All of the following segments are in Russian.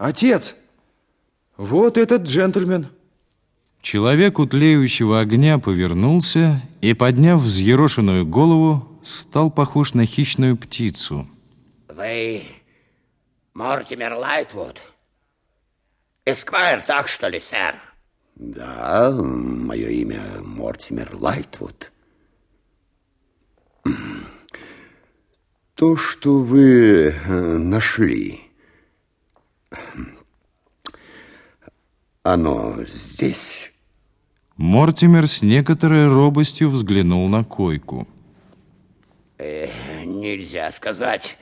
Отец, вот этот джентльмен. Человек у тлеющего огня повернулся и, подняв взъерошенную голову, стал похож на хищную птицу. Вы Мортимер Лайтвуд? Эсквайр, так что ли, сэр? Да, мое имя Мортимер Лайтвуд. То, что вы э, нашли, оно здесь? Мортимер с некоторой робостью взглянул на койку. Э, нельзя сказать,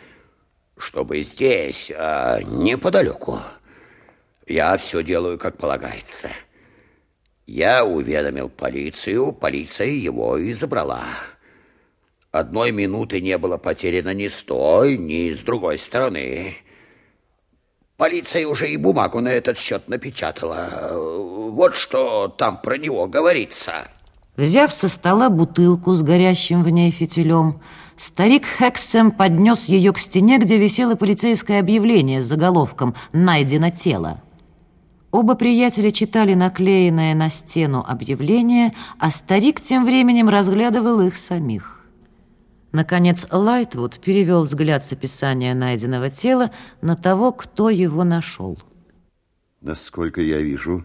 чтобы здесь, а неподалеку. Я все делаю, как полагается. Я уведомил полицию, полиция его и забрала. Одной минуты не было потеряно ни с той, ни с другой стороны. Полиция уже и бумагу на этот счет напечатала. Вот что там про него говорится. Взяв со стола бутылку с горящим в ней фитилем, старик Хексем поднес ее к стене, где висело полицейское объявление с заголовком «Найдено тело». Оба приятеля читали наклеенное на стену объявление, а старик тем временем разглядывал их самих. Наконец Лайтвуд перевел взгляд с описания найденного тела на того, кто его нашел. Насколько я вижу,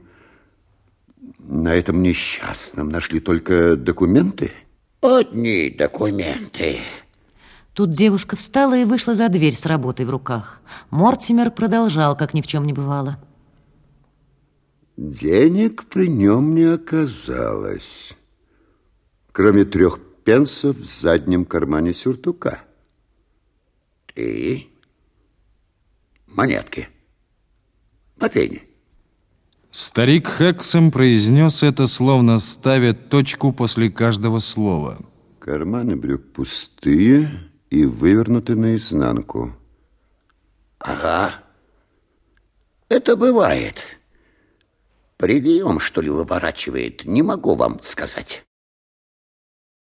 на этом несчастном нашли только документы? Одни документы. Тут девушка встала и вышла за дверь с работой в руках. Мортимер продолжал, как ни в чем не бывало. Денег при нем не оказалось, кроме трех пенсов в заднем кармане сюртука. И монетки пене. Старик Хексом произнес это, словно ставя точку после каждого слова. Карманы брюк пустые и вывернуты наизнанку. Ага. Это бывает. Привием, что ли, выворачивает, не могу вам сказать.